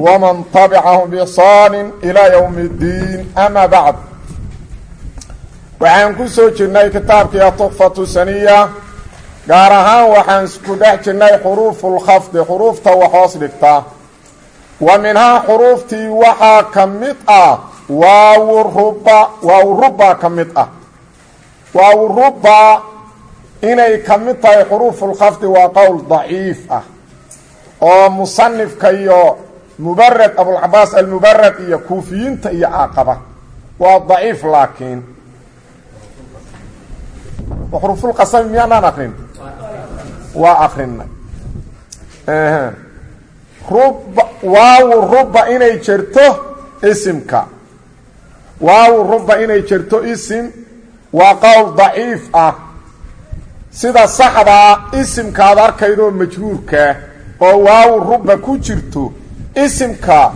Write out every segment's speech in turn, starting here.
ومن تبعهم بإحsaan إلى يوم الdiin أma bعd waxaan ku soo jirnay kitaabkii tuxfatu saniya gaar ahaan waxaan ku dhex jirnay xuruufu اlkhafdi xuruufta wax hoos dhigta wa minhaa xuruuftii waxaa ka mid ah waawu ruba waawu ruba ka mid ah waawu ruba inay ka mid tahay xuruufu اlkhafdi waa qowl daciif ah oo musanifka iyo mubarad abulcabaas almubarad iyo kuufiyiinta iyo aaqaba waa daciif laakiin xurufulqasami miyaanaan akrin waa akrinay ruba waawu ruba inay jerto isimka. Waawu ruba inay jerto isim waa qowl daciif ah. Sida saxdaa isimkaad arkaydoo majruurkaa oo waawu ruba ku jirto isimka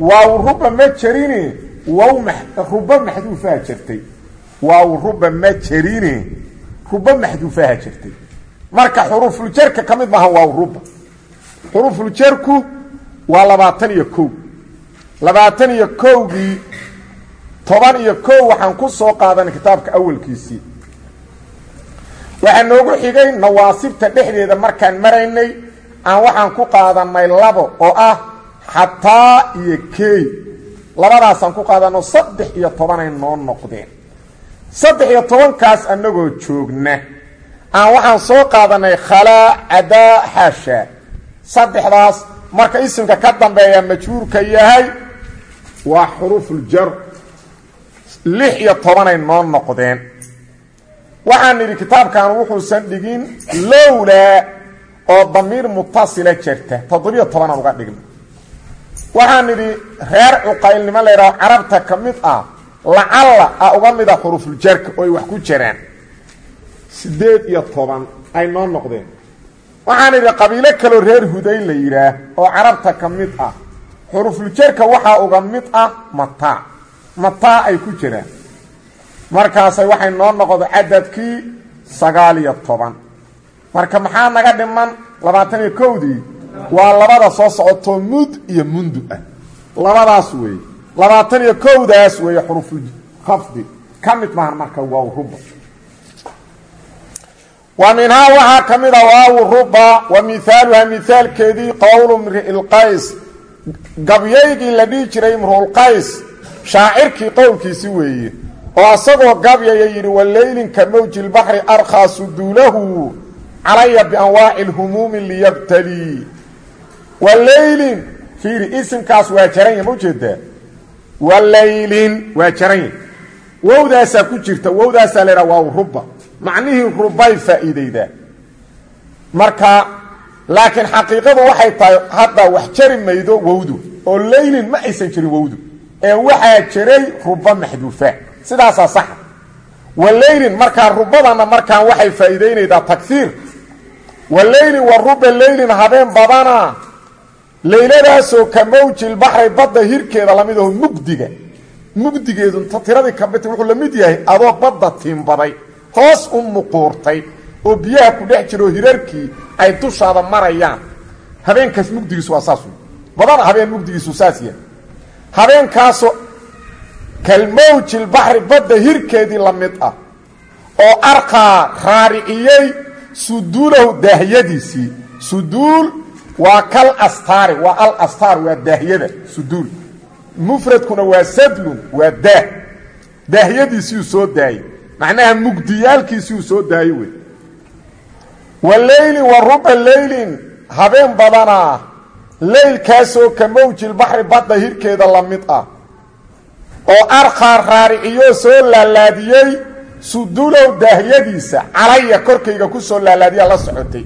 waaw ruba ma jerine waw ruba maxduufaha jirtay. Waaw ruba ma jerine ruba maxduufaha jirtay. Marka xuruufuljarka ka mid maaha waaw ruba. Xuruufuljarku waa labaatan iyo kow labaatan iyo kowgii toban iyo kow waxaan ku soo qaadanay kitaabka awalkiisii. Waxaa noogu xigay nawaasibta dhexdeeda markaan maraynay aan waxaan ku qaadanay labo oo ah xataa iyo key. Labadaasaan ku qaadano saddex iyo tobanay noo noqdeen. Saddex iyo tobankaas annagoo joogna aan waxaan soo qaadanay khalaa cadaa xaasha saddexdaas marka isimka ka dambeeya majhuurka yahay waa xuruufuljar lix iyo tobanay noo noqdeen. Waxaan nidhi kitaabkan wuxuusan dhigin lowlaa oo damiir mutasila jirta toddobiyo tobanaan uga dhigna waxaan nidhi reer cuqaylnimo laydhaho carabta ka mid ah lacalla a uga mid a xurufuljarka oo ay wax ku jiraan. Siddeed iyo toban ay noo noqdeen. Waxaan nidhi qabiilo kaloo reer huday la yidhaah oo carabta ka mid ah xurufuljarka waxaa uga mid ah mataa. Mataa ay ku jiraan. Markaasay waxay noo noqdo cadadkii sagaal iyo toban marka maxaa naga dhiman? Labaatan iyo kowdii. Waa labada soo socoto mud iyo mundu ah. Labadaas weeye labaatan iyo kowdaas weeye xurufulkhafdi ka mid maahan marka waaw ruba. Wa minhaa waxaa ka mid a waawu ruba. Wa mihaaluhaa mihaalkeedii qowlu mri'ilqays gabyaygii la dhihi jiray imru'ulqays shaacirkii qowlkiisi weeye. Oo isagoo gabyaya yidhi waleylin ka mawji calaya bianwaaci lhumuumi liyabtalii waleylin fiiri isimkaas waa jaranya ma u jeedaa walaylin waa jaranya wowdaasaa ku jirta wowdaasaa la ydhaha waaw ruba macnihii rubay faa'iidaydaa. Marka laakiin xaqiiqadu waxay tahay hadda wax jari maydo wowdu oo leylin ma aysan jirin wowdu ee waxaa jiray ruba maxduufa. Sidaasaa saxa. Waleylin markaa waleylin wa ruba leylin habeen badana leyladaasoo ka mawjilbaxri badda hirkeeda la mid aho mugdiga mugdigeedu ta tiradii kabita wuxuu la mid yahay adoo badda tiimbaday hoos u muquurtay oo biyaha ku dhex jiro hirarkii ay dushaada marayaan habeenkaas mugdigiisu waa saas badana habeen mugdigiisu saas yahay habeenkaasoo kalmawjilbaxri badda hirkeedii la mid ah oo arkaa raariciyey suduulahu daahyadiisii suduul waa kal astaari waa al astaar waa daahyada suduul mufradkuna waa sadlun waa daah. Daahyadiisiiuu soo daayey macnaha mugdiyaalkiisiuu soo daayey wey. Wa leylin wa ruba leylin habeen badanaa leylkaasoo ka mawjilbaxri badda hirkeeda la mid ah. Oo arkaa raariciyoo soo laalaadiyey suduulow daahyadiisa calaya korkayga ku soo laalaadiyaa la socotay.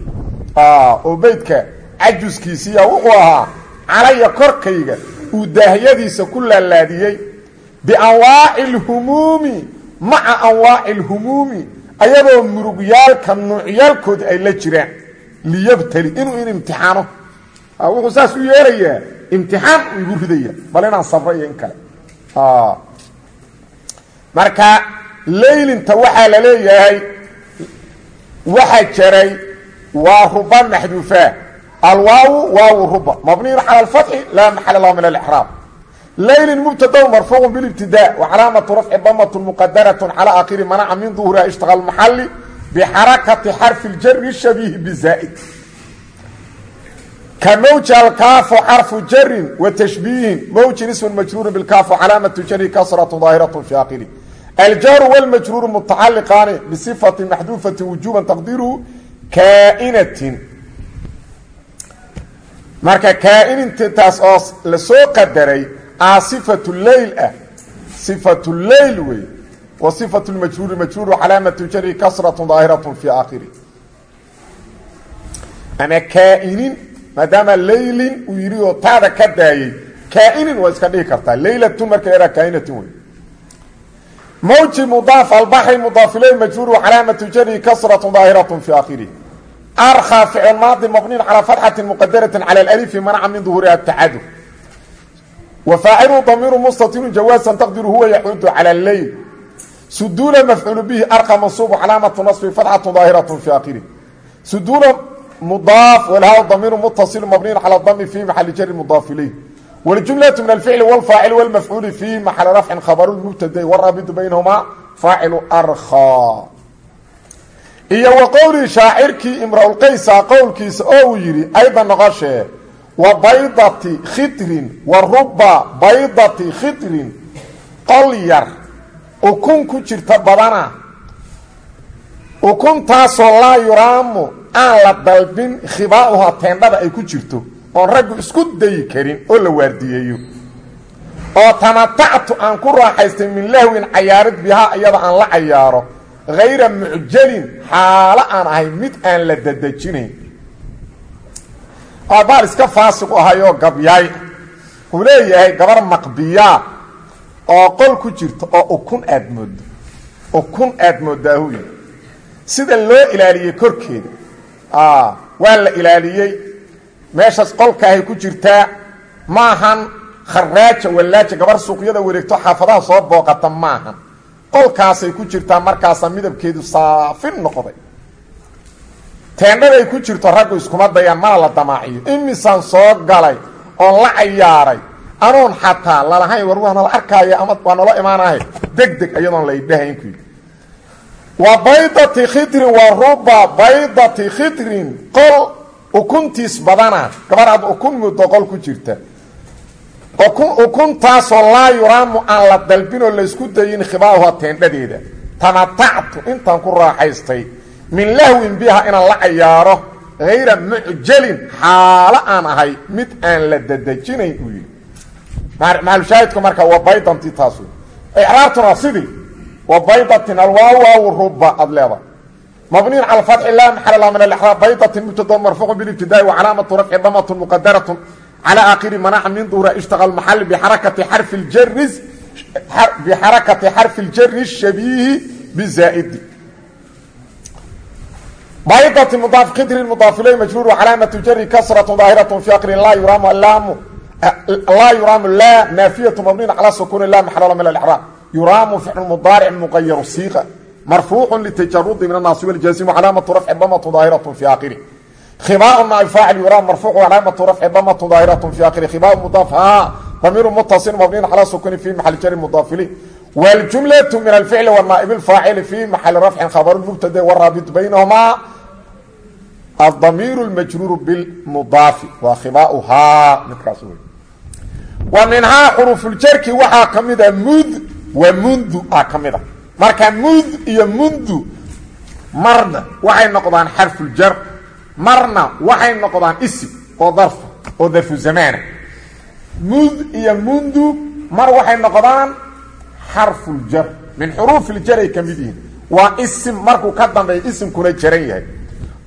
Oo beydka cajuskiisiiya wuxuu ahaa calaya korkayga uu daahyadiisa ku laalaadiyey bianwaaci alhumuumi maca anwaaci alhumuumi ayadoo murugyaalka nuucyaalkooda ay la jiraan. Liyabtali inuu in imtixaano. Wuxuu saas u yeelayaa imtixaan uu igu ridaya bal inaan sabro iyo in kale marka leylinta waxaa la leeyahay waxaa jaray waa ruba maxduufaa alwaawu waawu ruba. Mabniyun cala alfatxi laa maxala lahu min alixraab laylin mubtadaw marfuucu bilibtida wacalaamatu rafci damat muqadarat cala akhiri manaca min duhuriha ishtaqa maxali bixarakati xarfi ljari shabiihi bizaaid xarfu jarin wa tashbiihin mawjin ismun majruurin bilkaafu calaamatu jari kasratu daahiratu fi akhiri aljaaru wlmajruuru mutacaliqaani bisifati maxduufati wujuban taqdiruhu kaainatin marka kaa'inintaas oo la soo qadaray a sifatu leyl ah sifatu leyl wey wa sifatu lmajruuri majruuru calaamatu jari kasratu daahiratu fi aakhiri ama kaa'inin maadaama leylin uu yidhi oo taada ka daayey kaa'inin waa iska dhihi kartaa leylatun marka yahaa kaa'inatin wey mawji mudaaf albaxri mudaaf iley majruuru calaamatu jari kasratu daahiratu fi aakhiri arkha ficil maadi mabniin calaa fatxati muqadaratin cala alalifi manaca min duhuuriha tacadud wa faacilu damiiru mustatirun jawaasan taqdiru huwa yaxudu cala leyl suduula mafcuulu bihi arqa mansuubu calaamatu nasbi fatxatu daahiratu fi aakhiri suduula mudaaf walhaa damiiru mutasilu mabniin cala dami fi maxali jari mudaaf ileyh wاljumlaة min alficli wاlfaacil wاlmafcuuli fi maxali rafcin khabaru mubtadai waraabitu baynahumaa faacilu arkha iyo wa qowlii shaacirkii imra-ulqaysa qowlkiisa oo uu yidhi ayda noqoshee wa baydati khidrin wa ruba baydati khidrin qol yar ukun ku jirta badana ukuntaasoo laa yuraamu aan la dalbin khibaa'uha teendhada ay ku jirto oon raggu isku dayi karin oo la waardiyeeyo. oo tamatactu aan ku raaxaystay min lahwin cayaarid bihaa iyada aan la cayaaro hayra mucjalin xaalo aan ahay mid aan la dadejinayn oo baal iska faasiq u ahayoo gabyaay wuxuu leeyahay gabar maqbiyaa oo qol ku jirta oo ukun aad mooddo. Ukun aad moodaahuy sida loo ilaaliyey korkeeda. Waa la ilaaliyey meeshaas qolkaahay ku jirtaa maahan kharaaja wallaaja gabar suuqyada wareegto xaafadaha soo booqata maahan. Qolkaasay ku jirtaa markaasa midabkeedu saafin noqday. Teendhaday ku jirto raggu iskuma dayaan mana la damaaciyo. Imisaan soo galay oon la cayaaray. Anoon xataa lalahayn war waa nala arkaaya ama waa nala imaanahay. Deg deg iyadoon laydhahaynku wa baydati khidrin wa ruba baydati khidrin. Qol ukuntiis badana gabar aad ukun muddo qol ku jirta. Ukuntaasoo laa yuraamu aan la dalbinoo laysku dayin khibaahuha teendhadeeda. Tamatactu intaan ku raaxaystay. Min lahwin biha inaan la cayaaro hayra mucjalin xaalo aan ahay mid aan la dadejinayn uu yidhi. Maxalushaahidku marka waa baydanti taas icraabtuna sidii wa baydatin alwaawaaw ruba aad leeda mabniin cala fatxi laa maxala laha min alexdaa baydatin mubtada marfuucun bilibtidaai wa calaamatu rafci damatun muqadaratun cala aakhiri manaca min duura ishtaqa lmaxal bixarakati xarfi ljari bixarakati xarfi ljari shabiihi bizaa'idi baydati mudaaf khidrin mudaafiley majruur wa calaamatu jari kasratu daahiratun fi akrin laa yuraamu laamu laa yuraamu laa naafiyatu mabniin cala sukuuni laa maxala laha min alexdaa yuraamu ficlu mudaaric muqayaru siiqa marfuucu ltajarudi min anaasi wljazim calaamatu rafci damatu daahiratu fi aakhiri. Khibaau naab faacil yuraa marfuucu calaamatu rafci damatu daahiratu fi aakhiri. Khibaau mudaaf ha damiiru mutasil mabniin calaa sukuni fi maxali jari mudaafili. Waljumlatu min alficli wanaaib lfaacili fi maxali rafcin khabaru mubtade waraabit baynahumaa. Adamiiru majruuru bilmudaafi waa khibauhaa midkaas wey wa minhaa xuruufuljarki waxaa ka mida mud wa mundu a ka mida marka mud iyo mundu marna waxay noqdaan xarfu jar marna waxay noqdaan isim oo darfa oo darfu zamaana. Mud iyo mundu mar waxay noqdaan xarfuljar min xuruufiljar ay ka mid yihiin. Waa isim markuu ka dambeeya isimkuna jaran yahay.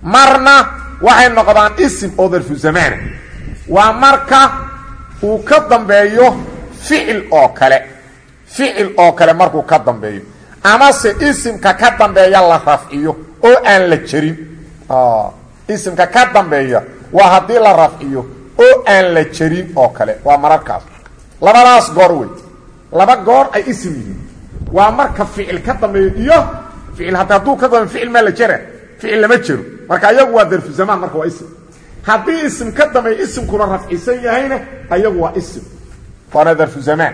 Marna waxay noqdaan isim oo darfu zamaana. Waa marka uu ka dambeeyo ficil oo kale. Ficil oo kale markuu ka dambeeyo amase isimka ka dambeeya la rafciyo oo aan la jarin isimka ka dambeeya waa haddii la rafciyo oo aan la jarin oo kale. Waa mararkaas. Labadaas goor wey. Laba goor ay isim yihiin. Waa marka ficil ka dambeeyo iyo ficil hadda hadduu ka dambeeyo ficil maa la jara ficil lama jero marka ayagu waa darfu zamaan marka waa isim. Haddii isim ka dambeeyo isimkuna rafcisan yahayna ayagu waa isim. Waana darfu zamaan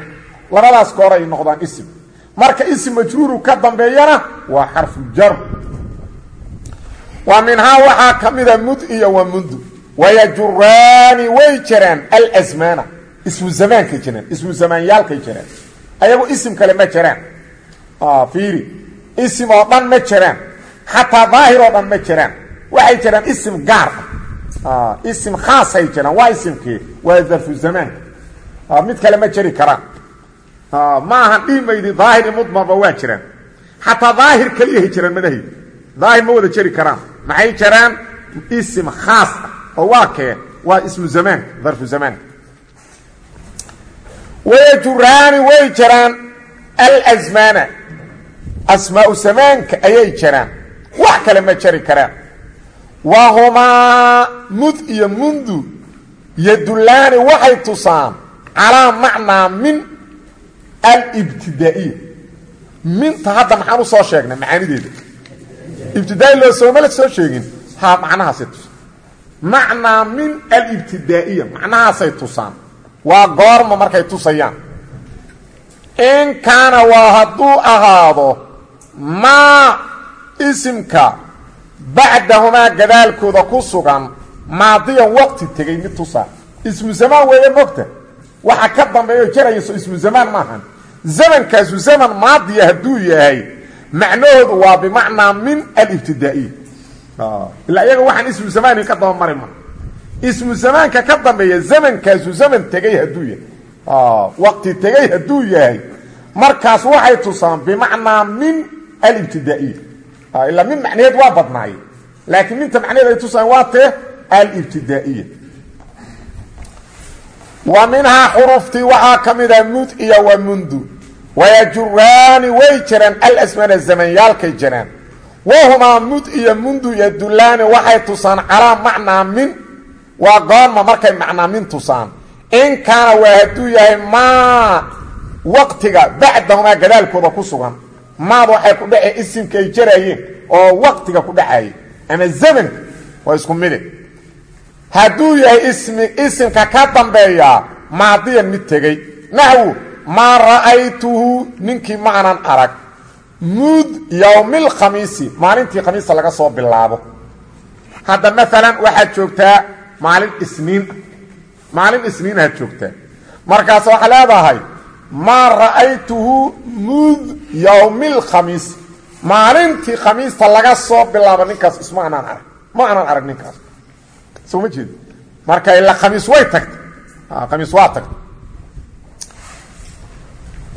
labadaas goor ay noqdaan isim marka isim majruuru ka dambeeyana waa xarfu jar. Wa minhaa waxaa ka mida mud iyo wa mundu wayajuraani way jiraan. Alsmaana ismu zamaankay jiraan ismu zamaanyaalkay jiraan. Ayagu isim kale ma jiraan. Fiiri. Isim oo dhan ma jiraan. Xataa daahir oo ma jiraan. Waxay jiraan isim gaar. Ah isim khaasay jiraan. Waa isimkii waa darfu zamaanka. Mid kale ma jeri karaan ma ahan dhimaydi daahir iyo mudmarba waa jiraan. Xataa daahir keliyahay jiraan madahay daahir ma wada jeri karaan. Maxay jiraan isim khaas ah oo waa kee? Waa ismu zamaanka darfu zamaanka wayajuraani way jiraan alsmaana asmaau zamaanka ayay jiraan wax kale ma jeri karaan. Wahumaa mud iyo mundu yadulaani waxay tusaan calaa macnaa min alibtidaa'iya minta hadda maxaan u soo sheegnay macaanideeda. Ibtidaai loo soomala soo sheegin? Ha macnahaasay tusaan macnaa min alibtidaa'iya macnahaasay tusaan. Waa goorma markay tusayaan. In kaana waa hadduu ahaado maa isimka bacdahumaa gadaalkooda ku sugan maadiyan waqti tegey mid tusaa. Ismu zamaan weeye mogta waxa ka dambeeyo jarayso ismu zamaan maahan zamankaasu zaman maadiya hadduu yahay macnahoodu waa bimacnaa min alibtidaa'iya ilaa iyaga waxaan ismu zamaani ka daba mari ma. Ismu zamaanka ka dambeeya zamankaasu zaman tegey hadduu yahay. Waqti tegey hadduu yahay. Markaas waxay tusaan bimacnaa min alibtidaa'iya ilaa min macnaheed waa badnaaye laakiin minta macnaheed ay tusaan waa tee alibtidaa'iya wa minhaa xuruftii waxaa ka mida mud iyo wa mundu. Wayajuraani way jiraan alasmaana zamanyaalkay jiraan. Wahumaa mud iyo mundu yadulaani waxay tusaan calaa macnaa min waa goorma markay macnaa min tusaan. In kaana waa hadduu yahay maa waqtiga bacdahumaa gadaalkooda ku sugan. Maad waxay ku dhaceen isimka ay jaraayeen oo waqtiga ku dhacayay hadduu yahay ismi isimka ka dambeeyaa maadiyan mid tegey. Naxwu maa ra'aytuhu ninkii maanan arag. Mud yowmilkhamiisi maalintii khamiista laga soo bilaabo. Hadda maalan waxaad joogtaa maalin isniin. Maalin isniinaad joogtaa. Markaas waxaa leedahay maa ra'aytuhu mud yowmilkhamiisi maalintii khamiista laga soo bilaabo ninkaas isma anaan arag. Ma anaan arag ninkaas soo ma jeed marka ila khamiis way tagtay. Khamiis waa tagtay.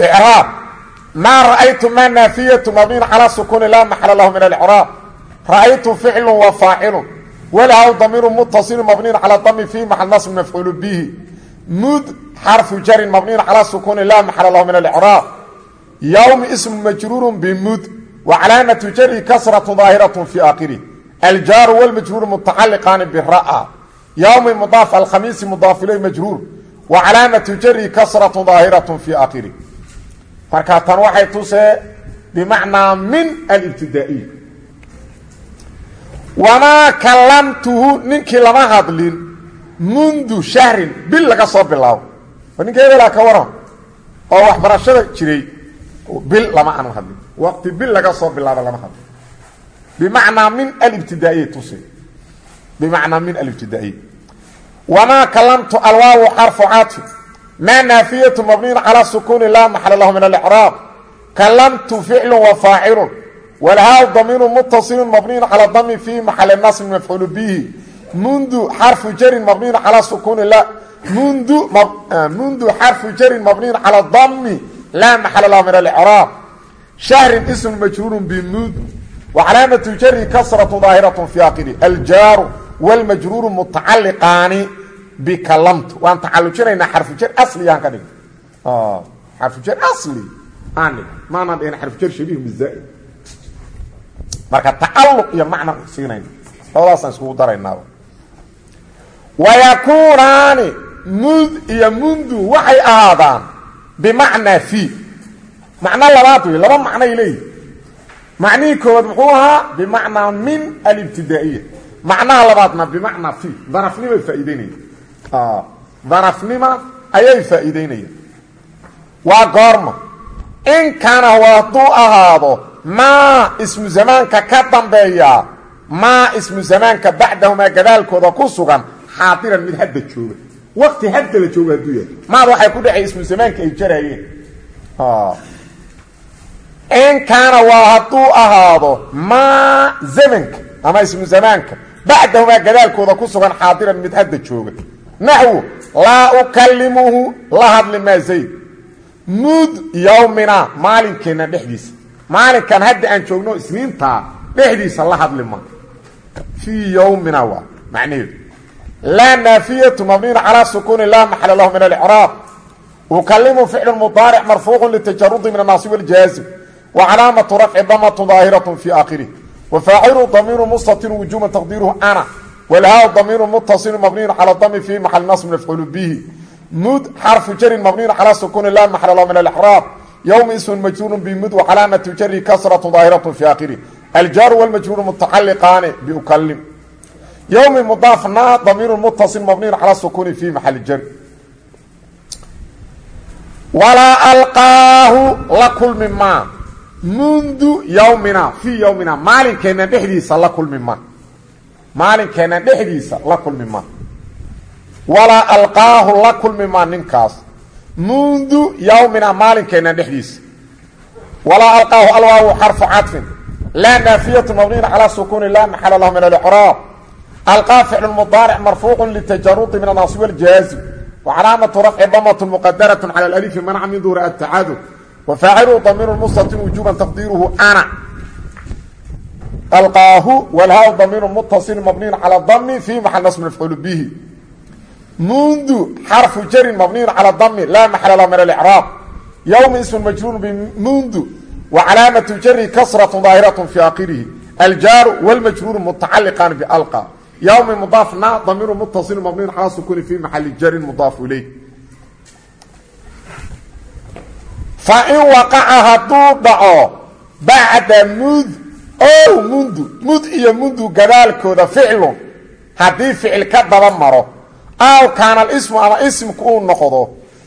Icraab maa ra'aytu ma naafiyatu mabniin calaa sukuuni laa maxala lahu min alcraab ra'aytu ficlu wa faacilu walahaw damiiru mutasilu mabniin calaa dami fi maxal nasb mafcuulu bihi. Mud xarfu jarin mabniin calaa sukuuni laa maxala lahu min alcraab yowmi ismu majruuru bimud wa calaamatu jari kasratu daahiratu fi aakhirih wlmajruuru mutacaliqaani bira'a yowmi mudaaf alkhamiisi mudaaf ilay majruur wa calaamatu jari kasratu daahiratu fi aakhirih marka tan waxay tusee bimacnaa min alibtidaa'iya wamaa kallamtuhu ninkii lama hadlin mundu shahrin bil laga soo bilaabo ninka hebelaa ka waran oo waxbarashada jiray bil lama anan hadlin waqti bil laga soo bilaabo lama hadlin bimacnaa min alibtidaa'iya tuse bimacnaa min alibtidaa'iya wamaa kallamtu alwaawu xarfu caطfi maa naafiyatu mabniyin calaa sukuuni laa maxala lahu min alcraab kallamtu ficlu wa faacilun walhaa damiiru mutasilu mabniyin calaa dami fi maxali nasbin mafcuulu bihi mundu xarfu jarin mabniyin calaa sukuuni mundu mundu xarfu jarin mabniyin calaa dami laa maxala lahu min alcraab shahrin ismu majruurun bimud wa calaamatu jari kasratu daahiratu fi aakhiri aljaaru wlmajruuru mutacaliqaani bikalamtu waan tacalujinaynaa xarfujar asligaan ka dhigna xarfujar asli aan maanaan dhihn xarfujar shabiih bizaaid marka tacalluq iyo macna siinayna labadaasaan iskugu daraynaaba wayakuunaani mud iyo mundu waxay ahaadaan bimacnaa fii macno labaad wey laba macnoay leeyihi macnihii koowaad muxuu ahaa bimacnaa min alibtidaa'iya. Macnaha labaadna bimacnaa fii darafnimay faa'iideynaya. Darafnima ayay faa'iideynayaan. Waa goorma. In kaana hadduu ahaado maa ismu zamaanka ka dambeeya maa ismu zamaanka bacdahumaa gadaalkooda ku sugan xaadiran mid hadda jooga. Waqti hadda la jooga hadduu yahay. Maad waxay ku dhacay ismu zamaanka ay jarayeen in kaana waa hadduu ahaado maa zamanka ama ismu zamaanka. Bacdahumaa gadaalkooda ku sugan xaadiran mid hadda jooga. Naxwu laa ukalimuhu la hadli maa zayd. Mud yowmina maalinkeenna dhexdiisa. Maalinkan hadda aan joogno isniintaa dhexdiisa la hadli ma. Fii yowmina waa macnaheedu laa naafiyatu mabniina calaa sukuuni laa maxala lahu min alicraab. Ukalimu ficlu mudaaric marfuucu litajarudi min annaasib waljaazim wa calaamatu rafci damatu daahiratu fii aakhirih wa faacilu damiiru mustatiru wujuuban taqdiiruhu ana walhaa damiiru muttasilu mabniyu cala dami fii maxali nasb mafcuulu bihi mud xarfu jarin mabniyu calaa sukuuni laa maxala lahu min alicraab yowma ismun majruuru bimud wa calaamatu jari kasratu daahiratu fii aakhirih aljaaru walmajruuru mutacaliqaani biukalim yowmi mudaafna damiiru muttasil mabniyu calaa sukuuni fii maxali jar walaa alqaahu la kulmi maa mundu yowmina fii yowmina maalinkeenna dhexdiisa la kulmi ma. Maalinkeenna dhexdiisa la kulmi ma. Walaa alqaahu la kulmi ma ninkaas. Mundu yowmina maalinkeenna dhexdiisa. Walaa alqaahu alwaawu xarfu cadfin. Laa naafiyatu mabniyun calaa sukuuni laa maxala lahu min alicraab alqaa ficlu mudaaric marfuucu litajarudi min anaasib aljaazim wa calaamatu rafci damatu muqadarat cala alalifi manca min duhri atacadud wfaacilu damiir mustatin wujuba taqdiiruhu ana alqaahu walhaa damiiru mutasil mabniyu cala dami fi maxal nasb mafcuul bihi mundu xarfu jarin mabniyu cala dami laa maxala lahu min alicraab yowma ismu majruur bimundu wa calaamatu jari kasratu daahiratu fi aakhirihi aljaaru wlmajruuru mutacaliqan balqa yowmi mudaafna damiiru mutasil mabniyu cala sukuni fi maxali jarin mudaafu ilayh fain waqaca hadduu dhaco bacda mud ow mundu mud iyo mundu gadaalkooda ficlun haddii ficil ka daba maro aw kaana alismu ama isimku uu noqdo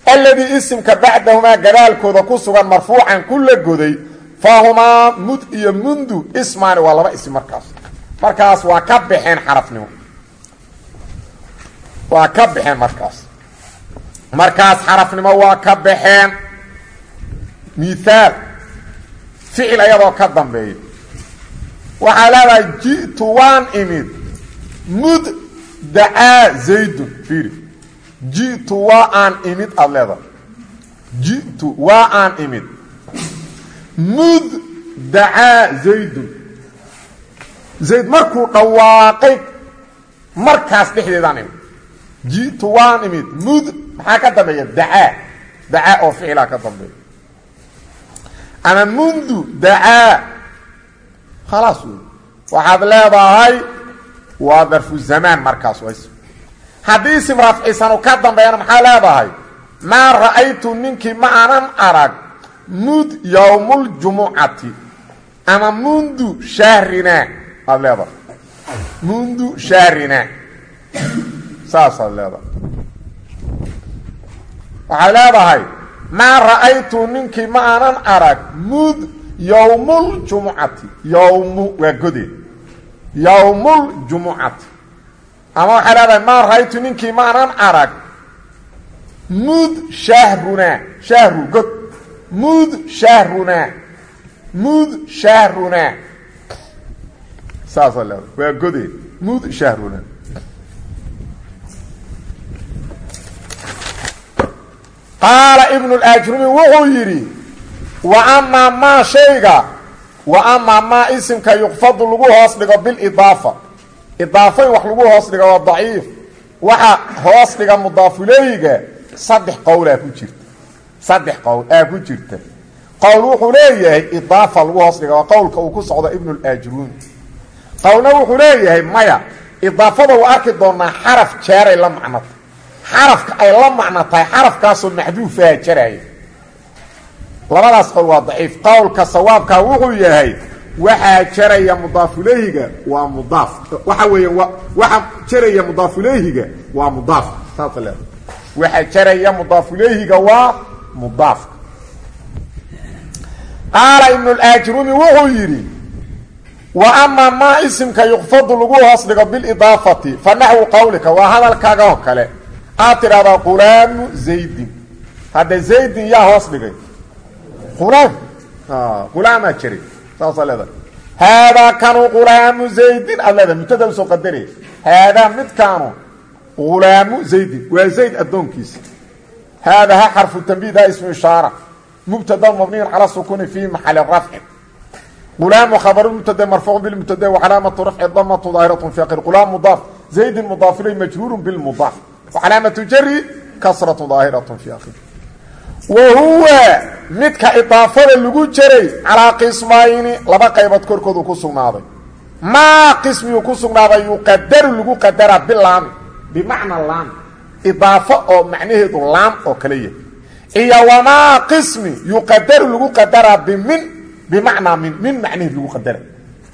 alladii isimka bacdahumaa gadaalkooda ku sugan marfuucan ku la goday fahumaa mud iyo mundu ismaani waa laba isim markaas. markaas waa ka baxeen xarafnimo. waa ka baxeen markaas. markaas xarafnimo waa ka baxeen miaal ficil ayadoo ka dambeeya. Waxaa leedahay ji'tu waan imid. Mud dacaa zaydun fiiri. Ji'tu waa aan imid aada leedahay. Ji'tu waa aan imid. Mud dacaa zaydun zayd markuu dhawaaqay markaas dhexdeedaan imid. Ji'tu waan imid. Mud maxaa ama mundu dacaa khalaas wey waxaad leedahay waa darfu zamaan markaas haddii isim rafcisanu ka dambeeyana maxaa leedahay maa ra'aytu ninkii ma aanan arag mud yowmuljumucati ama mundu shahrinaa aad leedahay mundu shahrinaa saasaad leedahay waxaad leedahay maa ra'aytu ninkii ma aanan arag mud yowmuljumucati yowmu waa godeed yowmuljumucati ama waxay leedahay maa ra'aytu ninkii ma aanan arag mud shahrunaa shahru god. Mud shahrunaa mud shahrunaa saasaa leedahay waa godeed mud shahrunaa qaala ibnu اlajrumi wuxuu yidhi wa amaa maa shayga wa amaa maa isimka yuqfadu lagu hoos dhigo bilidaafa. Idaafa in wax lagu hoos dhigo waa daciif waxa hoos dhiga mudaafuleyiga saddex qowl aa ku jirta. Saddex qowl aa ku jirta. Qowl wuxuu leeyahay idaafa lagu hoos dhiga waa qowlka uu ku socdo ibnulajruuni qowlna wuxuu leeyahay maya idaafada waa arki doonaa xaraf jeeray la macno tahay xarafka ay la macno tahay xarafkaasoo maxduufaha jaraya labadaas qowl waa daciif. Qowlka sawaabkaa wuxuu yahay waxaa jaraya mudaafulayhiga waa mudaaf. Waxa weeya wa waxa jaraya mudaafulayhiga waa mudaaf. Saasa leeda waxa jaraya mudaafulayhiga waa mudaafka qaala ibnulajrumi wuxuu yidhi wa amaa maa isimka yuqfadu lagu hoos dhigo bilidaafati fa naxwu qawlika. Waa hadalkaaga oo kale aad tidhahdaa qulaamu zaydin. Hadda zaydin yaa hoos dhigay. Qulaam qulaamaa jiray. Saasaa leedahay. Haadaa kanu qulaamu zaydin. Aad leedahay mubtada u soo qadaraya haadaa midkaanu qulaamu zaydin. Waa zayd addoonkiisa. Haadaa ha xarfu tambiid ha ismu ishaara. Mubtada mabniyu calى sukuni fi maxali rafci. Qulaamu khabru mubtada marfuuc bilmubtada wacalaamatu rafci damatu daahiraة fi akir qulaam mudaaf zaydin mudaaf ilay majruuru bilmudaaf wacalaamatu jari kasratu daahiraة fi akir wa huwa midka idaafada lagu jaray calaa qismayni laba qaybood korkoodu ku sugnaaday maa qismiyuu ku sugnaaday yuqadaru lagu qadaraa bilaami bimacna laam idaafo oo macnaheedu laam oo kale yahay iyo wamaa qismi yuqadaru lagu qadaraa bimin bimacnaa min min macnaheed lagu qadara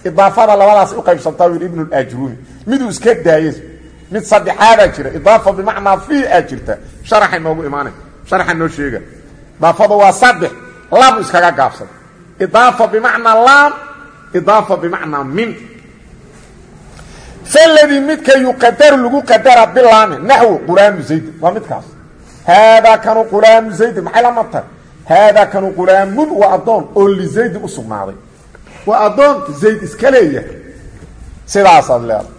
idaafada labadaas u qaybsantaa yidhi ibnu ajruumi miduu iska daayey mid saddexaadaa jira idaafa bimacnaa fi aa jirta. Sharaxay noogu imaanay sharaxa noo sheega. Idaafadu waa saddex laam iskaga gaabsada idaafa bimacnaa laam idaafa bimacnaa min. Faladii midka yuqadaru lagu qadaraa bilaami naxwu qulaamu zaydin waa midkaas. Haadaa kanu qulaamu zaydin maxay la mata? Haadaa kanu qulaamun waa addoon oo lizaydin u sugnaaday. Waa addoon zayd iska leeyahay. Sidaasaad leedahay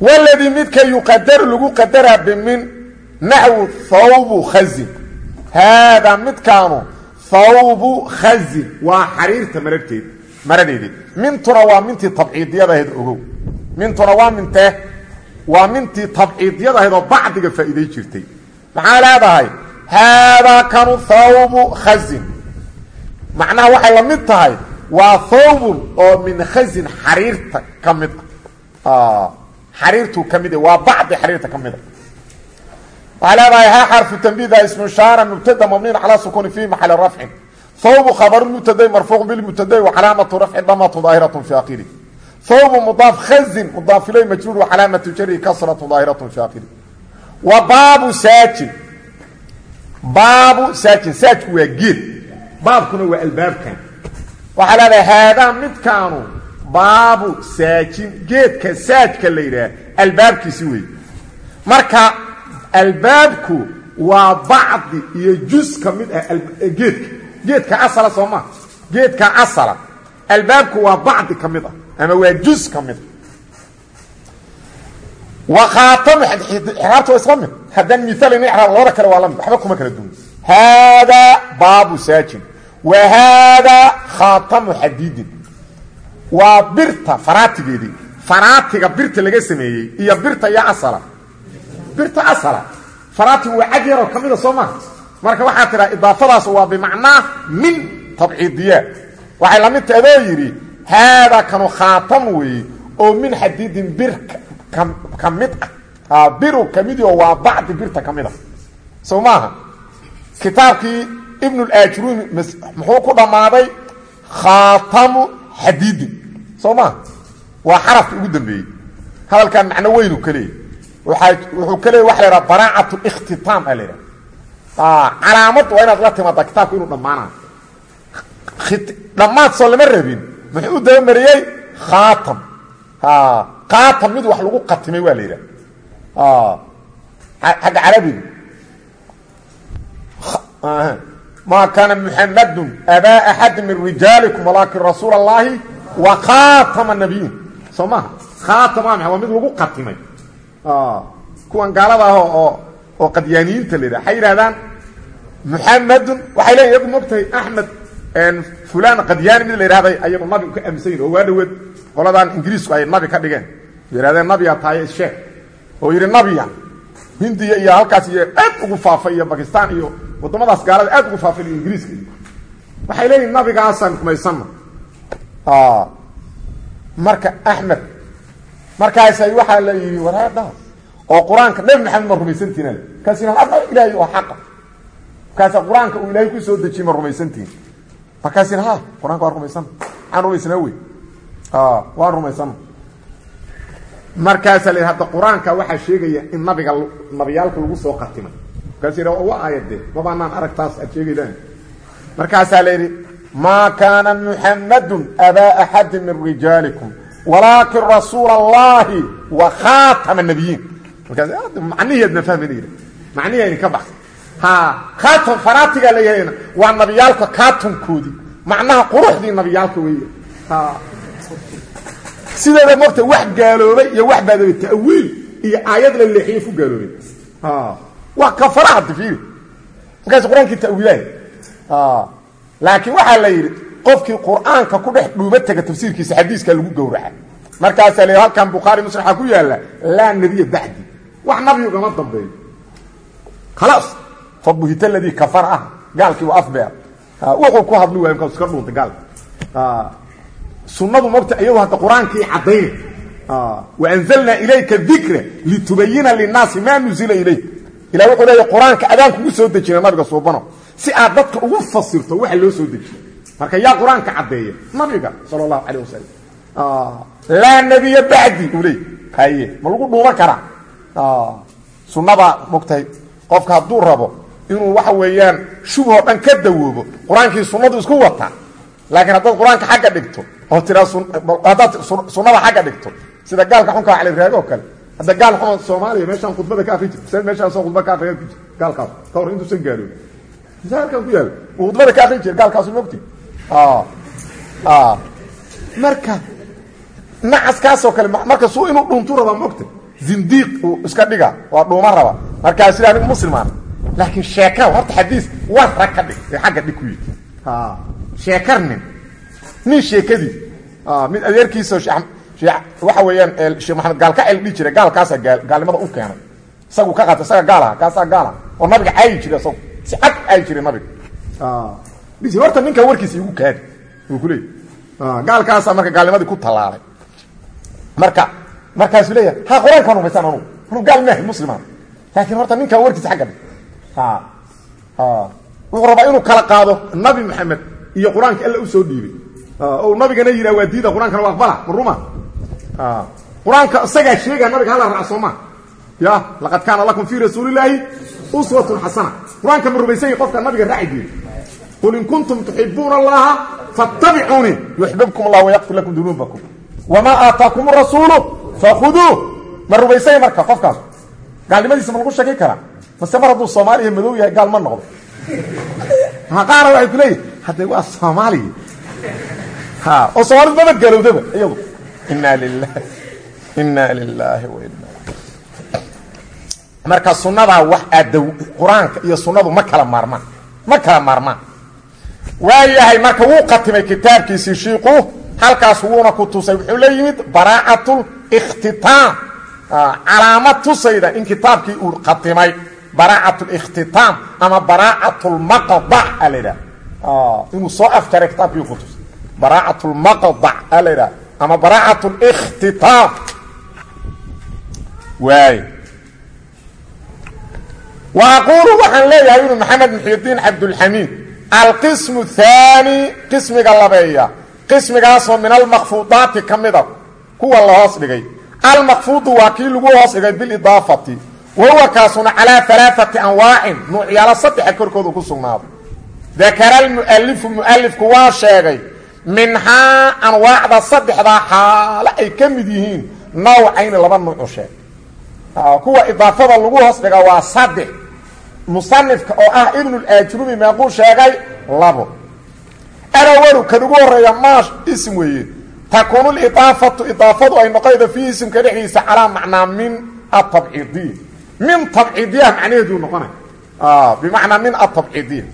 waladii midka yuqadaru lagu qadaraa bimin naxwu thawbu khazin haadaa midkaanu thawbu khazin waa xariirta mararteed maradeedii mintuna waa mintii tabciidiyadahayd ogow mintuna waa mintee waa mintii tabciidiyadahayd oo bacdiga faa'iiday jirtay maxaa leedahay haadaa kanu thawbu khazin macnaha waxay la mid tahay waa thawbun oo min khazin xariirta ka mid ah xariirtuu ka mid waa bacdi xariirta ka mid a. Waxay leedahay ha xarfu tanbiida ismu shaara mubtada mabniin calaa sukuuni fi maxali rafcin thawbu khabaru mubtaday marfuuq bilmubtaday wacalaamatu rafci damatu daahiratu fi akiri thawbu mudaaf khazin mudaaf ilay majruur wacalaamatu jari kasratu daahiratu fi akiri wa baabu saajin baabu saajin saajku waa geed. Baabkuna waa albaabkan. Waxaa leedahay haadaa midkaanu baabu saajin geedka saajka la yidhaah wey marka albaabku waa bacdi iyo jus ka ah geedka. Geedka asala soo geedka asala albaabku waa bacdi ka ah ama waa jus ka mid a wa khaatamu ixraabta waa isla miaalin ixraab labada kale waa waxba kuma kala duwan. Haadaa baabu saajin. Wa haadaa khaatamu xadiidin waa birta faraatigeedii faraatiga birta laga sameeyey iyo birta iyo asala. Birta asala. Faraatigu waa cad yaroo ka mida soo maha marka waxaa tidhaha idaafadaas waa bimacnaa min tabciidiyaa waxay la mid tahay adoo yidhi haadaa kanu khaatam weeye oo min xadiidin bir ka mid ah. Biru ka mid oo waa bacdi birta ka mid ah. Soo maaha kitaabkii ibnulajruumi muxuu ku dhammaaday khaatamu xadiidin soo maaha waa xarafka ugu dambeeyey. Hadalkan macno weynu ka leeyay wuxuu ka leeyay waxa la yhaha baraacat ikhtitaam a la yidhaha calaamad waa inaad la timaada kitaabku inuu dhammaanayo. Dhammaad soo lama rabin. Muxuu u dabamariyey khaatam. Khaatam mid wax lagu qatimay waa la yidhaha xagga carabiga ma kaana muxamadun abaa axad min rijaalikum walaakin rasuula اllahi wa khaatama nabiyin soo maha khaatam waa maa mid lagu qatimay kuwan gaalada ah oo oo qadyaaniyiinta la yidhaha. Waxay yidhahdaan muxamadun waxay leeyihiin yagu mogtahay axmed fulan qadyaani mid la yidhahday ayagu nabi ka aaminsan yihiin oo waa dhaweed qoladan ingiriisku ay nabi ka dhigeen. Yidhahdeen nabiya tahay sheekh. Oo yidhi nabiya hindiya iyo halkaas iyo aad ugu faafay iyo bakistan iyo waddamadaas gaalada aad ugu faafay iyo ingiriiska. Waxay leeyihiin nabigaasaan rumaysanna. Marka axmed markaasay waxaa la yidhi waraadhaha oo qur'aanka maxamed ma rumaysantihin markaasina ilaahay oo xaqa. Markaasa qur'aanka uu ilaahay ku soo dejiyey ma rumaysantihin markaasina ha qur'aanka waan rumaysana rumaysanaa wey. Waan rumaysana markaasaa la yidhi hadda qur'aanka sheegaya in nabiga nabiyaalka lagu soo qatimay markaas yidha wa aayadee mabaanaan arag taas aad sheegaydaan markaasaa la yidhi maa kaana muxamadun abaa axadi min rijaalikum walaakin rasuula allahi wa khaatama nabiyiin markaas macniheedna fahmayna yidhi. Macnihi ayni ka baxsan ha khaatam faraatigaa la yahayna waa nabiyaalka kaatamkoodii macnaha quruxdii nabiyaalka weeye. Sideeda mogta wax gaaloobay iyo wax baadoobay ta'wiil iyo aayad la leexiyey ku gaaloobay waa kafara hadda fiiri. Markaas qur'aankii ta'wiilahay laakiin waxaa la yidhi qofkii qur'aanka ku dhex dhuuma tega tafsiirkiisa xadiiskaa lagu gowraca. Markaasaa la yidhi halkan bukhaari muslim waxaa ku yaalla laa nebiya bacdi. Wax nabiyugama dambeeyo khalaas fa buhita aladii kafar ah gaalkii waa afbeer. Wuxuu ku hadli waaya markaas iska dhuuntay gaalka sunadu mogta iyadu hadda qur'aankii caddayna waanzalnaa ilayka dikra litubayina linnaasi maa nuzila ilayk ilah wuxuu leeya qur'aanka adaan kugu soo dejina nabiga suubano. Si aad dadka ugu fasirto waxa loo soo dejiyo. Marka yaa qur'aanka caddeeya nabiga sala allahu calayh wasalam laa nebiya bacdi uu leey haye ma lagu dhuuman karaa? Sunnadaa mogtahay qofka hadduu rabo inuu waxa weeyaan shubhoo dhan ka dawoobo qur'aankii sunnadu isku wataa laakiin haddaad qur'aanka xagga dhigto oo tiraa haddaad sunnada xagga dhigto sida gaalka xunkaa caliraago oo kale hadda gaal xuma soomaaliya meeshaan khudbada ka akri jir meeshaan soo khudba ka akriya ku jir gaalkaas ka hor intuusan gaaloobin halkan ku yaalo khudbada ka akri jir gaalkaasu mogti marka nacaskaasoo kale marka suu inuu dhuuntu raba mogta zindiiq uu iska dhiga waa dhuuma raba. Markaa sida anigu muslimaan laakiin sheeka horta xadiis war rag ka dhig ee xagga dhig ku yidhi. Sheekar nin. Nin sheekadii mid adeerkiisa waxa weeyaan sheekh maxamed gaal ka cel dhihi jira gaalnimada u keenay. Isagu ka qaata isaga gaal aha kaasaa ah oo nabiga caayi jira isagu. Si cad caayi jiray nabiga. Dhisi horta ninkan warkiisa igu kaadi uu ku leeyay gaalkaasaa marka gaalnimadii ku tallaalay. Marka markaasuu leeyahay ha qur'aankaan rumaysan anugu. Anuu gaal muslimaan. Laakiin horta ninkan warkiisa xagga dhig wuxuu rabaa inuu kala qaado nabi maxamed iyo qur'aanka alla u soo dhiibay. O nabigana yidhah waa diida qur'aankana waa aqbala ma ruma qur'aanka isagaa sheegaa nabiga hala raac sooma ya laqad kaana lakum fii rasuulillaahi uswatun xasana qur'aanka ma rumaysan yahi qofka nabiga raaci diiday qul in kuntum tuxibuuna allaha fattabicuunii yuxbibkum allah wayaqfir lakum dunuubakum. Wamaa aataakum rasuulu fakhuduuh ma rumaysanya marka qofkaas gaalnimadiisa ma lagu shaki karaa. Mase mar hadduu soomaaliya madow yahay gaal ma noqdo. Qaara waxay ku leeyihiin hadda waa soomaaliya oo soomaalida maba galowdaba iyadu inaa lilahi inaa lilaahi waina marka sunnadaa wax aada qur-aanka iyo sunnadu ma kala maarmaan ma kala maarmaan waayahay marka wuu qatimay kitaabkiisii shiiku halkaas wuuna ku tusay wuxuu la yimid baraacatul ikhtitaam calaamad tusayda in kitaabkii uu qatimay baraacat اkhtitaam ama baraacat اlmaqdac a la yidhaha inuu soo afjaray kitaabkii ku tusay baraacat اlmaqdac a la yidhaha ama baraacat اkhtiaab waay. Wa aquulu waxaan leeyahay inu maxamed muxidiin cabdulxamiid alqismu اhaani qismiga labeeya qismigaasoo min almakfuudaati ka mida kuwa la hoos dhigay. Almakfuudu waa kii lagu hoos dhigay bilidaafati wahuwa kaasuna calaa alaaati anwaacin nuucyaalo saddexa korkoodu ku sugnaaday dakara almualifu mualifku waa sheegay minhaa anwaacda saddexdaa xaalo ay ka mid yihiin nawcayni laba nuucu sheeg. Kuwa idaafada lagu hoos dhiga waa saddex. Musanifka oo ah ibnulaajrubi meequu sheegay labo. Alawalu kan ugu horreeya maa ism weeye. Takuunu lidaafatu idaafadu ay noqonaydo fii isimka dhexdiisa calaa macnaa min atabciidiya min tabciidiyaha macnaheeduu noqonay. Bimacnaa min atabciidiya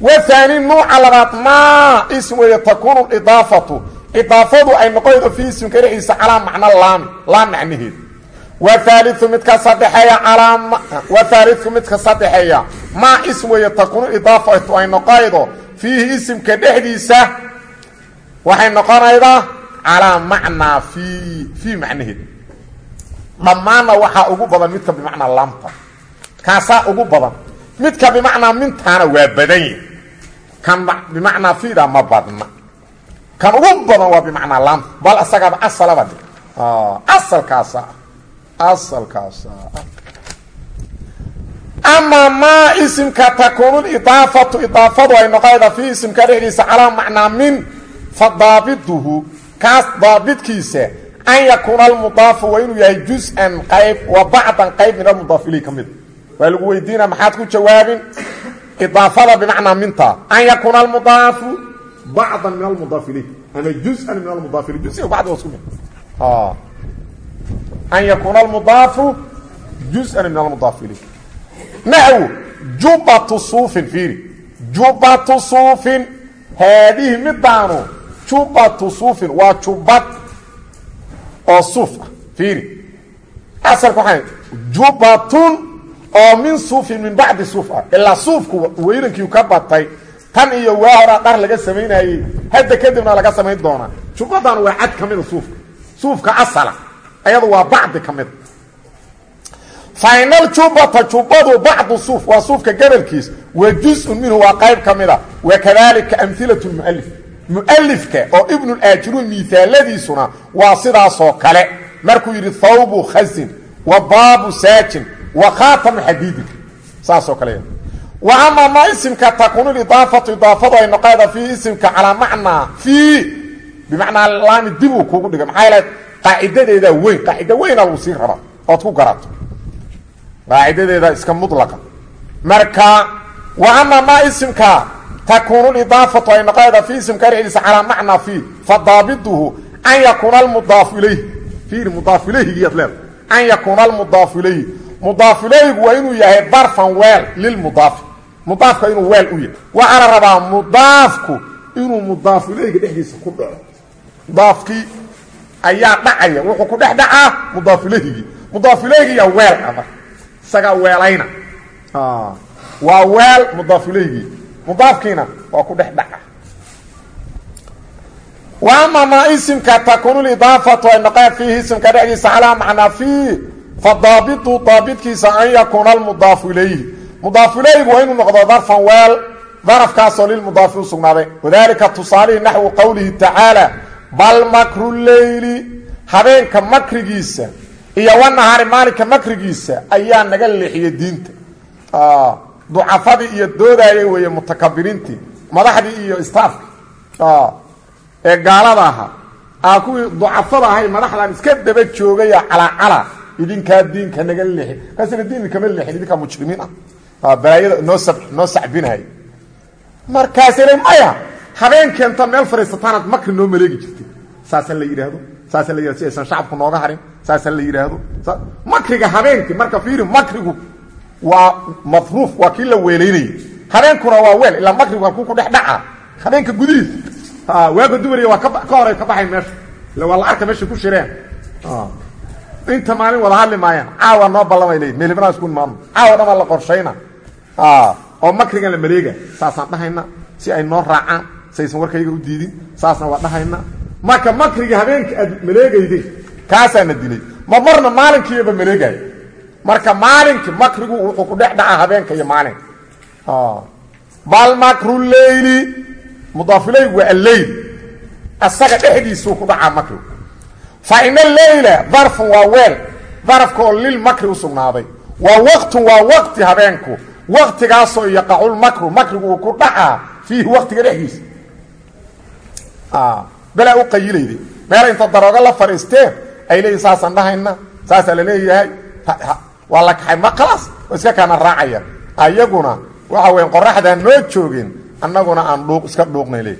wahaani nuuca labaad maa ism weeye takuunu idaafatu. Idaafadu ay noqonaydo fii isimka dhexdiisa calaa macna laami laam macnaheed wahaaliu midka sadexeeya alaa wahaaliu midka sadexeeya maa ism weeye takuunu idaafatu ay noqonaydo fiihi isimka dhexdiisa waxay noqonaydaa calaa macnaa fii fii macnaheed dhammaanna waxaa ugu badan midka bimacnaa laamta. Kaasaa ugu badan midka bimacnaa mintaana waa badan yahi kan bimacnaa fiida ma badna. Kan ugu badan waa bimacnaa laamta bal asagaaba asalaba de asalkaasa. Asalkaasa. Amaa maa isimka takuunu idaafatu idaafadu ay noqonayda fii isimka dhexdiisa calaa macnaa min fa daabiduhu kaas daabidkiisa an yakuuna almudaafu waa inuu yahay jus-an qayb wa bacdan qayb min almudaaf iley ka mida waa lagu weydiina maxaad ku jawaabin? Idaafada bimacnaa minta. An yakuuna almudaafu bacdan min almudaaf iley ama jus-an min almudaaf iley jus bacd waa isku mid. An yakuuna almudaafu jus-an min almudaaf iley naxwu jubatu suufin fiiri. Jubatu suufin haadihi midaanu jubatu suufin waa jubad oo suuf ah fiiri asalka waxaa jubatun oo min suufin min bacdi suuf ah ilaa suufku weyrankiiu ka batay tan iyo waa horaa dhar laga samaynayey hadda kadibna laga samayn doonaa. Jubadan waa cad ka mida suufka. Suufka asala ayadu waa bacdi ka mida fainal jubata jubadu bacdu suuf waa suufka gabalkiis wa juz-un minhu waa qayb ka mida wakadalika amhilatu mualif mualifka oo ibnulaajiruun miaaladiisuna waa sidaasoo kale. Markuu yidhi thawbu khasin wa baabu saajin wa khaatamu xadiidin saasoo kale. Wa amaa ma isimka takuunu idaafatu idaafadu ay noqoda fii isimka calaa macnaa fii bimacnaa laami dib uu kugu dhigay maxaa yeele qaacidadeedaa weyn qaacida weyna lagu sii rabaa. Ood ku garato. Qaacidadeeda iska mulaqa marka wa amaa ma isimka takuunu idaafatu ay noqoda fii isimka dhexdiisa calaa macnaa fii fa daabiduhu an yakuuna almudaafu ilayhi. Fiiri mudaaf ilayhigiiad leeda an yakuuna almudaafu ilayhi mudaaf ilayhigu waa inuu yahay darfan weel lilmudaafi mudaafka inuu weel u yahay. Waxaa la rabaa mudaafku inuu mudaafu ilayhiga dhexdiisa ku dhaco. Mudaafkii ayaa dhacaya wuxuu ku dhex dhacaa mudaaf ilayhigii mudaaf ilayhigiya weel marka isagaa weelayna. Waa weel mudaaf ilayhigii mudaafkiina waa ku dhex dhaca. Wa ama maa isimka takuunu idaafatu ay noqeen fiihi isimka dhexdiisa fa daabitu daabitkiisa an yakuuna almudaafu ilayhi. Mudaafu ilayhigu waa inuu noqdo darfan weel darafkaasoo lilmudaafi u sugnaaday. Wadalika tusaalihii naxwu qowlihi tacaala bal makru leyli habeenka makrigiisa iyo wanahaari maalinka makrigiisa ayaa naga leexiyey diinta. Ducafadii iyo doodayay weeye mutakabiriintii madaxdii iyo istaafki ee gaalada ahaa. Aa kuwii ducafada ahay madaxdan iska daba joogaya calacala idinkaa diinka naga leexi. Kaasina diin kama leexin idinkaa mujrimiin ah. Balaayada noo noo sacbinahay. Markaasina maya habeenkeenta meel fadhiisataanaad makri noo maleegi jirtay saasa la yidhaahdo saasa la yidhahdo si aysan shacabku nooga harin saasa la yidhaahdo. Makriga habeenkii marka fiiri makrigu waa madruuf waa kii la weelaynayay habeenkuna waa weel ilaa makrigu halkuu ku dhex dhaca. Habeenka gudihiisa waaga dumariya waa ka horay ka baxay meesha. Illa waa la arka meesha ku shireen inta maalin wada hadli maayaan caawa noo ballamay leeyihiin meel hibnaa isku imaadno caawa dhan waa la qorshayna. Oo makrigan la maleega. Saasaan dhahayna. Si ay noo raacaan si aysan warkayga u diidin saasna waa dhahayna. Marka makriga habeenka aad maleegayday kaasaana dilay. Ma marna maalinkiiba maleegaya marka maalinki makrigu wuxuu ku dhex dhacaa habeenka iyo maalinka bal makru leyli mudaafileygu waa alleyl asaga dhexdiisuu ku dhacaa makrigu fa ina leyla darfun waa weel darafka oo lilmakri u sugnaaday wa waqtun waa waqti habeenku waqtigaasoo yaqaculmakru makrigu uu ku dhacaa fiihi waqtiga dhexdiisa belaa u qayilayday meela inta daroogo la fadhiisteen ay leeyihiin saasaan dhahayna saasaa la leeyahay waa la kaxay ma khalaas oo iska kaana raacaya ayaguna waxa weya qoraxdaan noo joogin annaguna aan dhuuq iska dhuuqnay leey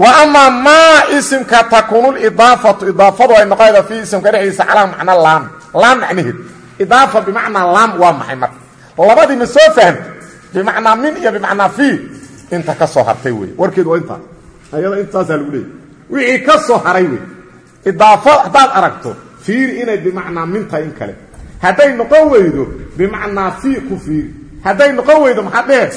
wa amaa maa isimka takuunu lidaafatu idaafadu ay noqonayda fii isimka dhexdiisa calaa macna laam. Laam macnaheed idaafa bimacnaa laam waa maxay marka? Labadii ma soo fahamta bimacnaa min iyo bimacnaa fii? Inta ka soo hartay wey warkeedu waa intaas ayada intaasaa lagu leeyay wixii ka soo haray wey idaafo haddaad aragto fiiri inay bimacnaa min tahay in kale. Hadday noqon weydo bimacnaa fii ku fiiri hadday noqon weydo maxaa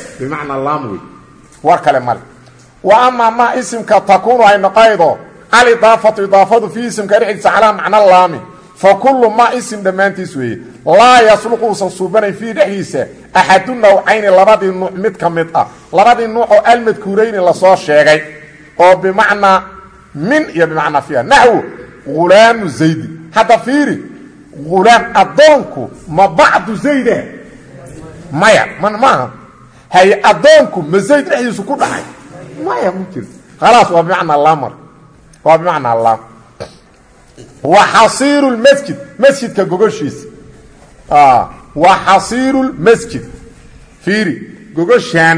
wa amaa maa isimka takuunu ay noqaydo alidaafatu idaafadu fii isimka dhexdiisa calaa macno laami. Fa kullu maa isim dhammaantiis weeye. Laa yasluqu uusan suubanayn fiihi dhexdiisa axadu nawcayni labadii nuuc mid ka mid ah. Labadii nuucoo almadkuurayni la soo sheegay oo bimacnaa min iyo bimacnaa fiiha. Naxwu hulaamu zaydi. Hadda fiiri hulaam addoonku ma bacdu zayda? Maya man maaha. Haye addoonku ma zayd dhexdiisu ku dhacay maya ma jirto khalaas waa bimacnaa lamar waa bimacnaa lam wa xasiiru lmasjid masjidka gogoshiisa. Waa xasiiru lmasjid fiiri gogoshaan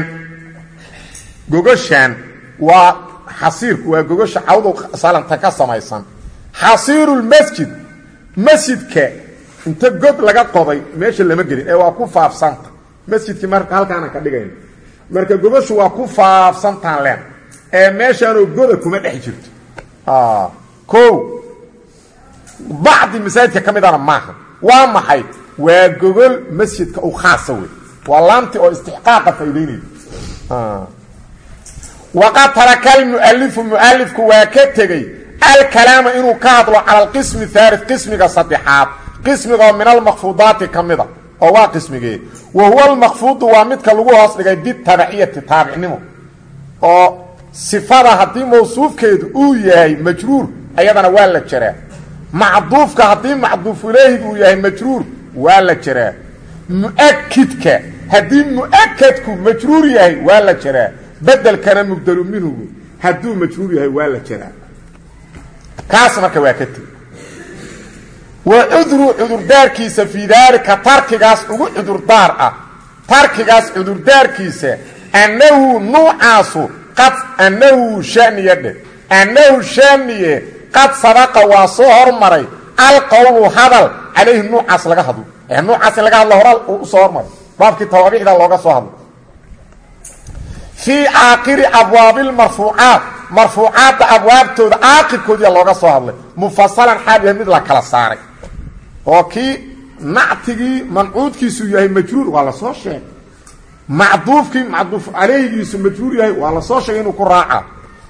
gogoshaan waa xasiirku waa gogosha cawdu salanta ka samaysan. Xasiiru lmasjid masjidka inta god laga qoday meesha lama gelin. Ee waa ku faafsanta masjidkii marka halkaana ka dhigayna marka gogoshu waa ku faafsantaan leen ee meeshaanoo goda kuma dhex jirto. O bacdi masaajidka ka midana maaha waa maxay? Waa gogol masjidka u khaasa wey. Waa laamti oo istixqaaqa faa'idaynayda waqad taraka almu'alifu mu'alifku waa ka tegey alkalaama inuu ka hadlo cala alqismi haali qismiga saddexaad. Qismigaoo min almakfuudaati ka mida oo waa qismigee wa huwa almakfuudu waa midka lagu hoos dhigay bitabaciyati taabicnimo. Oo sifada haddii mawsuufkeedu uu yahay majruur ayadana waa la jaraa. Macduufka haddii macduufu ilayhig uu yahay majruur waa la jaraa. Mu'akidka haddii mu'akadku majruur yahay waa la jaraa. Bedelkana mubdelu minhugu hadduu majruur yahay waa la jaraa. Kaas marka waa ka wa cudru cudurdaarkiisa fii daalika tarkigaas ugu cudurdaar ah. Tarkigaas cudurdaarkiisa annahu nuucaasu qad annahu shaniye dheh annahu shaniye qad sabaqa waa soo hormaray alqowlu hadal. Calayhi nuucaas laga hadlo. Ee nuucaas laga hadlo horaa u soo hormaray. Baabkii tawaabicda looga soo hadlo. Fii aakiri abwaabi lmarfuucaat marfuucaadda abwaabtooda aakirkoodiya looga soo hadlay. Mufasalan xaal mid la kala saaray oo kii nactigii mancuudkiisu yahay majruur waa la soo sheegay. Macduufkii macduuf caleygiisu majruur yahay waa la soo sheegay inuu ku raaca.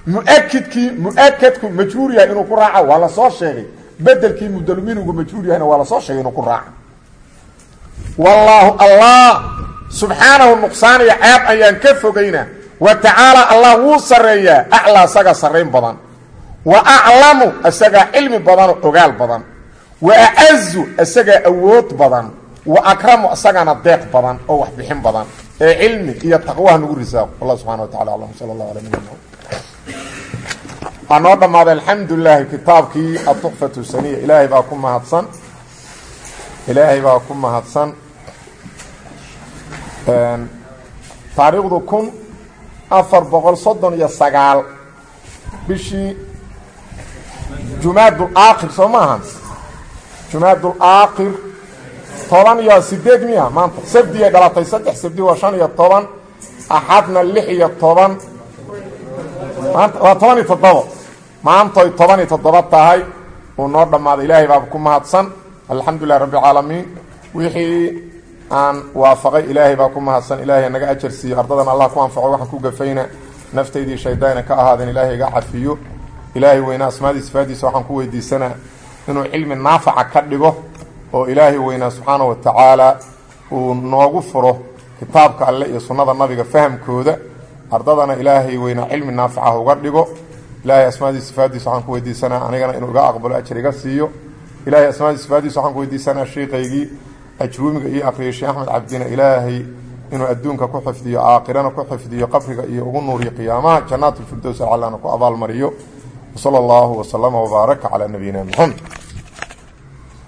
Muakidkii muakadku majruur yahay inuu ku raaca waa la soo sheegay. Bedelkii mudalminugu majruur yahayna waa la soo sheegay inuu ku raaca. Wallaahu allah subxaanahu nuqsaaniyo ceeb ayaan ka fogaynaa. Wa tacaala allah wuu sarreeyaa aclaa isagaa sarrayn badan. Wa aclamu isagaa cilmi badanoo ogaal badan wa acazu isagaa awood badan. Wa akramu isagaana deeq badan oo wax bixin badan. Ee cilmi iyo taqwaha nagu risaaqo allah subxana wa tacala alam. Sala allah ala nabina waa noo dhammaaday alxamdulilaahi kitaabkii atuxfatu saniya ilaahay baa ku mahadsan. Ilaahay baa ku mahadsan. Taariikhdu kun afar boqol soddon iyo sagaal. Bishii jumaadulaakir soo maaha jumaadulaakir toban iyo sideed miya maanta sabdiyay dhalatay saddex sabdi waa shan iyo toban axadna lix iyo toban. Maanta waa toban iyo toddobo. Maantoy toban iyo toddoba tahay uu noo dhammaaday ilaahay baaba ku mahadsan. Alxamdulilah rabbi alcaalamiin wixii aan waafaqay ilaahay baa ku mahadsan. Ilaahay naga ajar siiyo ardadan allah ku anfaco waxaan ku gafayna. Naftaydii shaydayna ka ahaadeen ilaahay iga cafiyo. Ilaahay weyna asmaadii sifaadiisa waxaan ku weydiisanaa inuu cilmi naafaca ka dhigo oo ilaahay weynaa subxaana wa tacaala uu noogu furo kitaabka alle iyo sunnada nabiga fahamkooda. Ardadana ilaahay weynaa cilmi naafaca uga dhigo. Ilaahay asmaadii sifaadiisa waxaan ku weydiisanaa anigana inuu iga aqbalo ajar iga siiyo. Ilaahay asmaadii sifaadiisa waxaan ku weydiisanaa shiikaygii ajruumiga iyo akriyay sheekh axmed cabdina ilaahay inuu adduunka ku xifdiyo aakhirana ku xifdiyo qabriga iyo ugu nuuriyo qiyaamaha jannaat lfirdows alcalana ku abaalmariyo wsala allahu wasalama wbaaraka calaa nabiyina maxamed